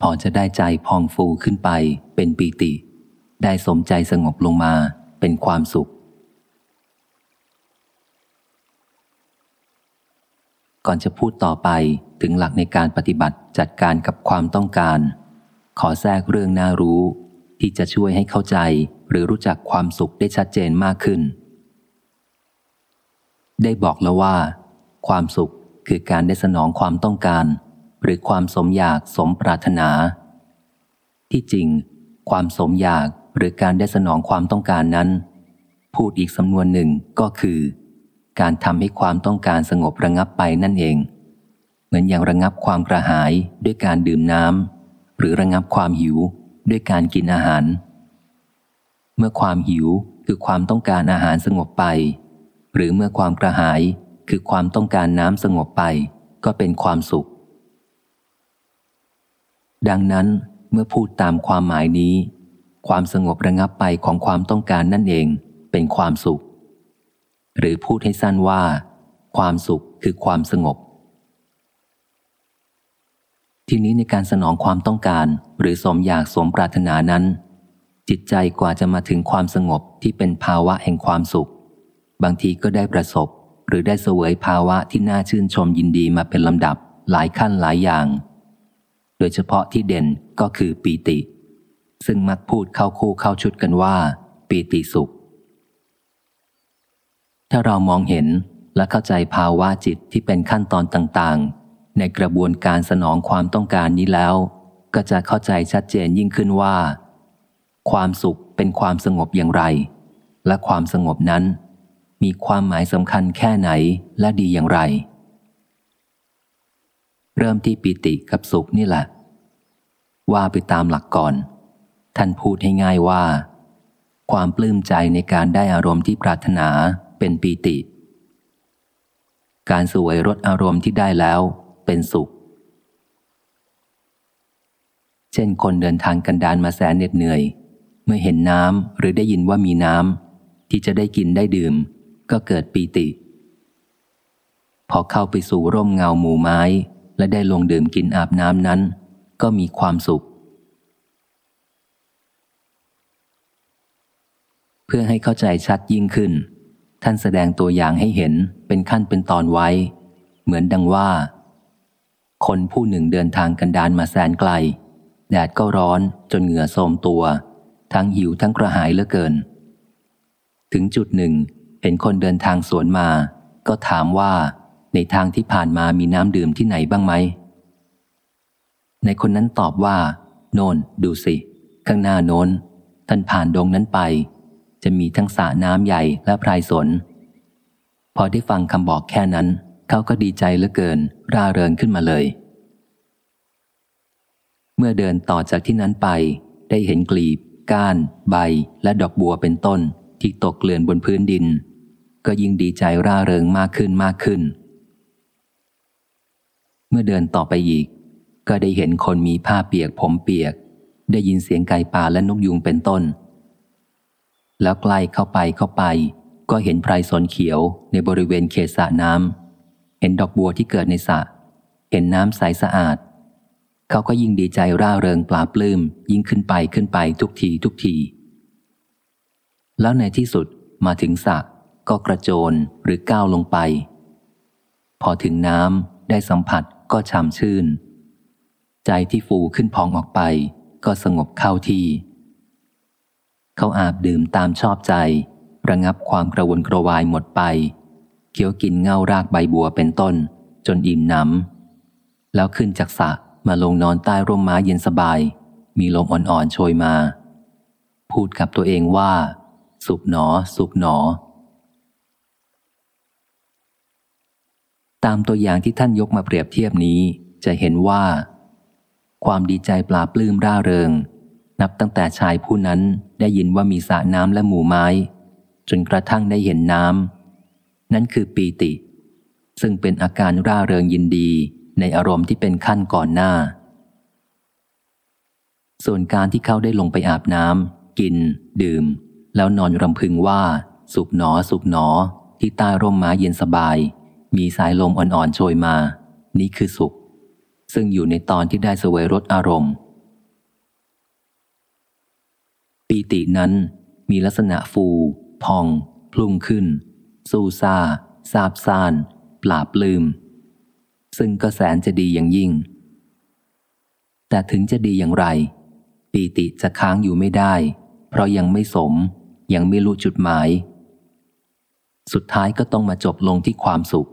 พอจะได้ใจพองฟูขึ้นไปเป็นปีติ ได้สมใจสงบลงมาเป็นความสุข ก่อนจะพูดต่อไปถึงหลักในการปฏิบัติจัดการกับความต้องการ ขอแทรกเรื่องน่ารู้ ที่จะช่วยให้เข้าใจหรือรู้จักความสุขได้ชัดเจนมากขึ้น ได้บอกแล้วว่า ความสุขคือการได้สนองความต้องการ หรือความสมอยากสมปรารถนา ที่จริง ความสมอยากหรือการได้สนองความต้องการนั้น พูดอีกสำนวนหนึ่งก็คือ การทำให้ความต้องการสงบระงับไปนั่นเอง เหมือนอย่างระงับความกระหายด้วยการดื่มน้ำหรือระงับความหิวด้วยการกินอาหาร เมื่อความหิวคือความต้องการอาหารสงบไป หรือเมื่อความกระหายคือความต้องการน้ำสงบไป ก็เป็นความสุข ดังนั้นเมื่อพูดตามความหมายนี้ ความสงบระงับไปของความต้องการนั่นเองเป็นความสุข หรือพูดให้สั้นว่า ความสุขคือความสงบ ทีนี้ในการสนองความต้องการหรือสมอยากสมปรารถนานั้น จิตใจกว่าจะมาถึงความสงบที่เป็นภาวะแห่งความสุข บางทีก็ได้ประสบ หรือได้เสวยภาวะที่น่าชื่นชมยินดีมาเป็นลำดับหลายขั้นหลายอย่าง ยเฉพาะที่เด่นก็คือปีติ ซึ่งมักพูดเข้าคู่เข้าชุดกันว่า ปีติสุข ถ้าเรามองเห็นและเข้าใจภาวะจิตที่เป็นขั้นตอนต่างๆ ในกระบวนการสนองความต้องการนี้แล้ว ก็จะเข้าใจชัดเจนยิ่งขึ้นว่า ความสุขเป็นความสงบอย่างไร และความสงบนั้น มีความหมายสำคัญแค่ไหนและดีอย่างไร เริ่มที่ปิติกับสุขนี่แหละ ว่าไปตามหลักก่อน ท่านพูดให้ง่ายว่า ความปลื้มใจในการได้อารมณ์ที่ปรารถนาเป็นปีติ การสวยรสอารมณ์ที่ได้แล้วเป็นสุข เช่นคนเดินทางกันดานมาแสนเหน็ดเหนื่อย เมื่อเห็นน้ำหรือได้ยินว่ามีน้ำที่จะได้กินได้ดื่ม ก็เกิดปีติ พอเข้าไปสู่ร่มเงาหมู่ไม้ และได้ลงดื่มกินอาบน้ำนั้น ก็มีความสุข เพื่อให้เข้าใจชัดยิ่งขึ้น ท่านแสดงตัวอย่างให้เห็นเป็นขั้นเป็นตอนไว้ เหมือนดังว่า คนผู้หนึ่งเดินทางกันดานมาแสนไกล แดดก็ร้อนจนเหงื่อโทมตัว ทั้งหิวทั้งกระหายเหลือเกิน ถึงจุดหนึ่ง เห็นคนเดินทางสวนมา ก็ถามว่าในทางที่ผ่านมามีน้ำดื่มที่ไหนบ้างไหม ในคนนั้นตอบว่า โนนดูสิ ข้างหน้าโน้น ท่านผ่านดงนั้นไป จะมีทั้งสระน้ำใหญ่และพรายสน พอได้ฟังคำบอกแค่นั้น เขาก็ดีใจเหลือเกิน ร่าเริงขึ้นมาเลย เมื่อเดินต่อจากที่นั้นไป ได้เห็นกลีบ ก้าน ใบ และดอกบัวเป็นต้น ที่ตกเกลื่อนบนพื้นดิน ก็ยิ่งดีใจร่าเริงมากขึ้นมากขึ้น เมื่อเดินต่อไปอีก ก็ได้เห็นคนมีผ้าเปียกผมเปียก ได้ยินเสียงไก่ป่าและนกยุงเป็นต้น แล้วใกล้เข้าไปเข้าไป ก็เห็นไพรสนเขียวในบริเวณเขตสระน้ำเห็นดอกบัวที่เกิดในสระเห็นน้ำใสสะอาด เขาก็ยิ่งดีใจร่าเริงปลาปลื้มยิ่งขึ้นไปขึ้นไปทุกทีทุกที แล้วในที่สุดมาถึงสระก็กระโจนหรือก้าวลงไป พอถึงน้ำได้สัมผัสก็ช่ำชื่น ใจที่ฟูขึ้นพองออกไป ก็สงบเข้าที่ เขาอาบดื่มตามชอบใจ ระงับความกระวนกระวายหมดไป เคี้ยวกินเง่ารากใบบัวเป็นต้น จนอิ่มหนำแล้วขึ้นจากสระมาลงนอนใต้ร่มไม้เย็นสบาย มีลมอ่อนๆโชยมา พูดกับตัวเองว่า สุขหนอ สุขหนอ ตามตัวอย่างที่ท่านยกมาเปรียบเทียบนี้จะเห็นว่า ความดีใจปลาปลื้มร่าเริง นับตั้งแต่ชายผู้นั้นได้ยินว่ามีสระน้ำและหมู่ไม้ จนกระทั่งได้เห็นน้ำนั่นคือปีติ ซึ่งเป็นอาการร่าเริงยินดีในอารมณ์ที่เป็นขั้นก่อนหน้า ส่วนการที่เขาได้ลงไปอาบน้ำกิน ดื่ม แล้วนอนรำพึงว่า สุขหนอสุขหนอที่ใต้ร่มไม้เย็นสบาย มีสายลมอ่อนๆโชยมา นี่คือสุข ซึ่งอยู่ในตอนที่ได้สวยรสอารมณ์ ปีตินั้นมีลักษณะฟู พอง พลุ่งขึ้น สู้ซาซาบซ่านปราบลืม ซึ่งก็แสนจะดีอย่างยิ่ง แต่ถึงจะดีอย่างไร ปีติจะค้างอยู่ไม่ได้ เพราะยังไม่สม ยังไม่รู้จุดหมาย สุดท้ายก็ต้องมาจบลงที่ความสุข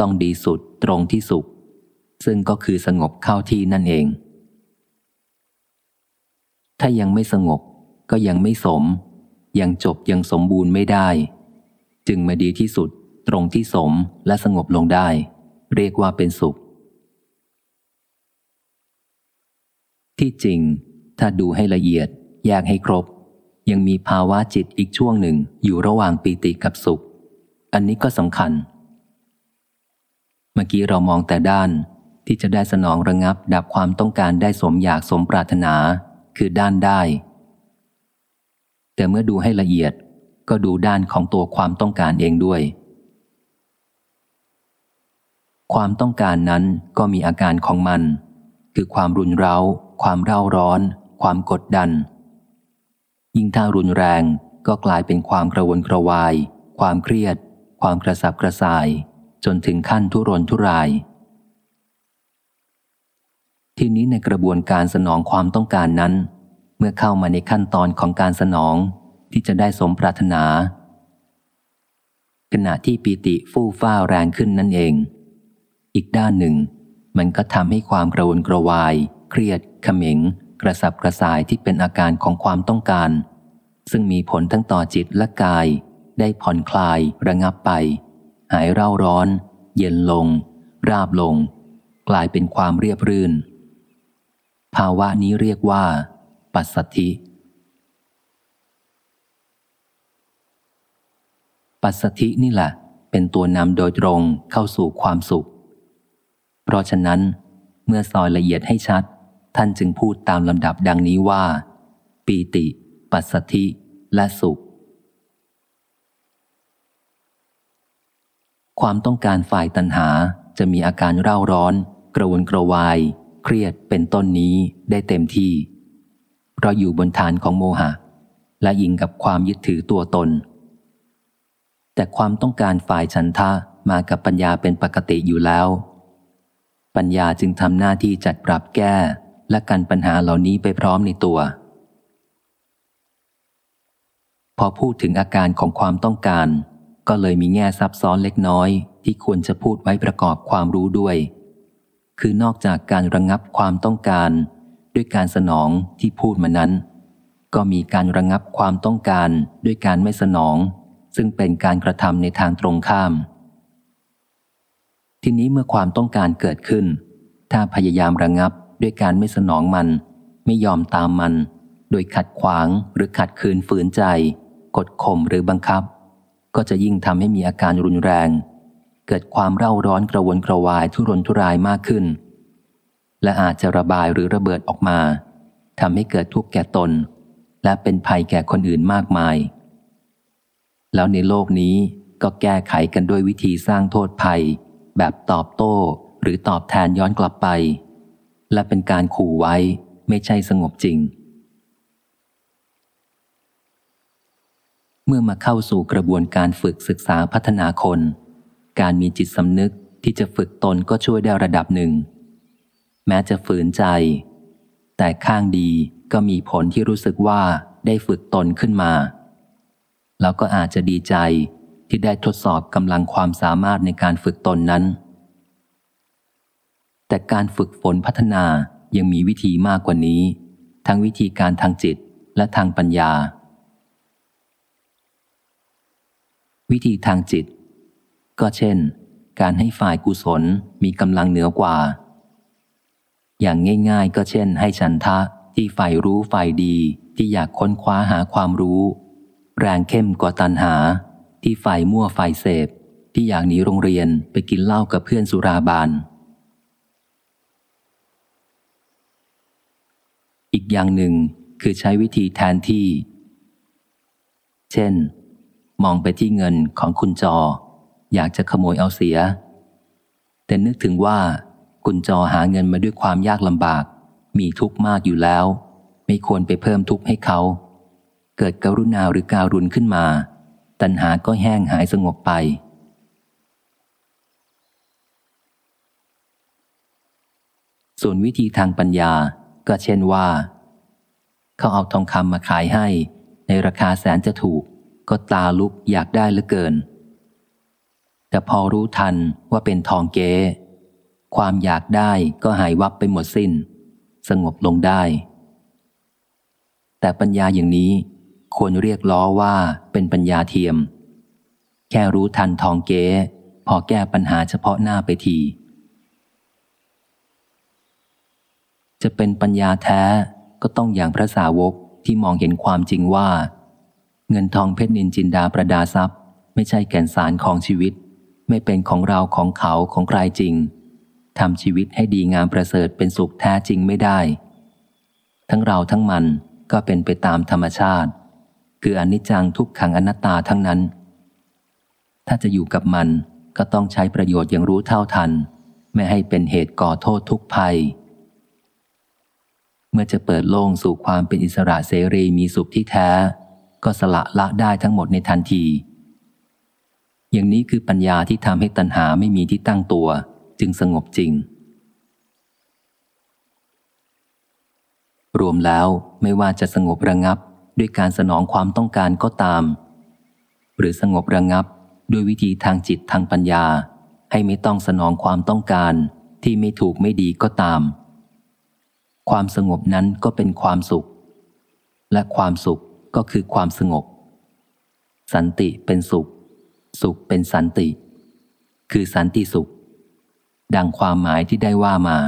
ต้องดีสุดตรงที่สุข ซึ่งก็คือสงบเข้าที่นั่นเอง ถ้ายังไม่สงบก็ยังไม่สม ยังจบยังสมบูรณ์ไม่ได้ จึงมาดีที่สุดตรงที่สมและสงบลงได้ เรียกว่าเป็นสุข ที่จริง ถ้าดูให้ละเอียดแยกให้ครบ ยังมีภาวะจิตอีกช่วงหนึ่งอยู่ระหว่างปีติกับสุข อันนี้ก็สำคัญ เมื่อกี้เรามองแต่ด้าน ที่จะได้สนองระงับดับความต้องการได้สมอยากสมปรารถนา คือด้านได้ แต่เมื่อดูให้ละเอียดก็ดูด้านของตัวความต้องการเองด้วย ความต้องการนั้นก็มีอาการของมัน คือความรุนเร้า ความเร่าร้อน ความกดดัน ยิ่งถ้ารุนแรงก็กลายเป็นความกระวนกระวาย ความเครียด ความกระสับกระส่าย จนถึงขั้นทุรนทุราย ทีนี้ในกระบวนการสนองความต้องการนั้น เมื่อเข้ามาในขั้นตอนของการสนองที่จะได้สมปรารถนา ขณะที่ปีติฟู่ฟ้าแรงขึ้นนั่นเอง อีกด้านหนึ่ง มันก็ทำให้ความกระวนกระวาย เครียดขม็งกระสับกระส่ายที่เป็นอาการของความต้องการ ซึ่งมีผลทั้งต่อจิตและกาย ได้ผ่อนคลายระงับไป หายเร่าร้อน เย็นลง ราบลง กลายเป็นความเรียบรื่น ภาวะนี้เรียกว่า ปัสสธิ ปัสสธินี่แหละ เป็นตัวนำโดยตรงเข้าสู่ความสุข เพราะฉะนั้น เมื่อซอยละเอียดให้ชัด ท่านจึงพูดตามลำดับดังนี้ว่า ปีติ ปัสสธิและสุข ความต้องการฝ่ายตัณหาจะมีอาการเร่าร้อน กระวนกระวาย เครียดเป็นต้นนี้ได้เต็มที่ เพราะอยู่บนฐานของโมหะ และยิงกับความยึดถือตัวตน แต่ความต้องการฝ่ายฉันทะมากับปัญญาเป็นปกติอยู่แล้ว ปัญญาจึงทำหน้าที่จัดปรับแก้ และกันปัญหาเหล่านี้ไปพร้อมในตัว พอพูดถึงอาการของความต้องการ ก็เลยมีแง่ซับซ้อนเล็กน้อย ที่ควรจะพูดไว้ประกอบความรู้ด้วย คือนอกจากการระงงับความต้องการ ด้วยการสนองที่พูดมานั้น ก็มีการระงงับความต้องการด้วยการไม่สนอง ซึ่งเป็นการกระทำในทางตรงข้าม ทีนี้เมื่อความต้องการเกิดขึ้น ถ้าพยายามระงงับด้วยการไม่สนองมัน ไม่ยอมตามมัน โดยขัดขวางหรือขัดขืนฝืนใจ กดข่มหรือบังคับ ก็จะยิ่งทำให้มีอาการรุนแรง เกิดความเร่าร้อนกระวนกระวายทุรนทุรายมากขึ้น และอาจจะระบายหรือระเบิดออกมาทำให้เกิดทุกข์แก่ตน และเป็นภัยแก่คนอื่นมากมาย แล้วในโลกนี้ก็แก้ไขกันด้วยวิธีสร้างโทษภัย แบบตอบโต้หรือตอบแทนย้อนกลับไป และเป็นการขู่ไว้ไม่ใช่สงบจริง เมื่อมาเข้าสู่กระบวนการฝึกศึกษาพัฒนาคน การมีจิตสำนึกที่จะฝึกตนก็ช่วยได้ระดับหนึ่ง แม้จะฝืนใจ แต่ข้างดีก็มีผลที่รู้สึกว่าได้ฝึกตนขึ้นมา แล้วก็อาจจะดีใจที่ได้ทดสอบกำลังความสามารถในการฝึกตนนั้น แต่การฝึกฝนพัฒนายังมีวิธีมากกว่านี้ ทั้งวิธีการทางจิตและทางปัญญา วิธีทางจิต ก็เช่น การให้ฝ่ายกุศลมีกำลังเหนือกว่า อย่างง่ายๆ ก็เช่น ให้ฉันทะที่ฝ่ายรู้ฝ่ายดีที่อยากค้นคว้าหาความรู้ แรงเข้มกว่าตันหา ที่ไฟมั่วไฟเสพ ที่อยากหนีโรงเรียนไปกินเหล้ากับเพื่อนสุราบานอีกอย่างหนึ่งคือใช้วิธีแทนที่ เช่น มองไปที่เงินของคุณจอ อยากจะขโมยเอาเสีย แต่นึกถึงว่าคุณจอหาเงินมาด้วยความยากลำบาก มีทุกข์มากอยู่แล้ว ไม่ควรไปเพิ่มทุกข์ให้เขา เกิดกรุณาหรือการุณขึ้นมา ตัณหาก็แห้งหายสงบไป ส่วนวิธีทางปัญญาก็เช่นว่า เขาเอาทองคำมาขายให้ ในราคาแสนจะถูก ก็ตาลุกอยากได้เหลือเกิน แต่พอรู้ทันว่าเป็นทองเก๊ความอยากได้ก็หายวับไปหมดสิน้น สงบลงได้ แต่ปัญญาอย่างนี้ควรเรียกล้อว่าเป็นปัญญาเทียม แค่รู้ทันทองเก๊พอแก้ปัญหาเฉพาะหน้าไปที จะเป็นปัญญาแท้ก็ต้องอย่างพระสาวกที่มองเห็นความจริงว่า เงินทองเพชรนินจินดาประดาทรัพย์ ไม่ใช่แก่นสารของชีวิต ไม่เป็นของเราของเขาของใครจริงทำชีวิตให้ดีงามประเสริฐเป็นสุขแท้จริงไม่ได้ ทั้งเราทั้งมันก็เป็นไปตามธรรมชาติ คืออนิจจังทุกขังอนัตตาทั้งนั้น ถ้าจะอยู่กับมันก็ต้องใช้ประโยชน์อย่างรู้เท่าทัน ไม่ให้เป็นเหตุก่อโทษทุกภัย เมื่อจะเปิดโล่งสู่ความเป็นอิสระเสรีมีสุขที่แท้ ก็สละละได้ทั้งหมดในทันที อย่างนี้คือปัญญาที่ทำให้ตัณหาไม่มีที่ตั้งตัว จึงสงบจริง รวมแล้วไม่ว่าจะสงบระงับด้วยการสนองความต้องการก็ตาม หรือสงบระงับด้วยวิธีทางจิตทางปัญญา ให้ไม่ต้องสนองความต้องการที่ไม่ถูกไม่ดีก็ตาม ความสงบนั้นก็เป็นความสุข และความสุขก็คือความสงบ สันติเป็นสุข สุขเป็นสันติ คือสันติสุข ดังความหมายที่ได้ว่ามา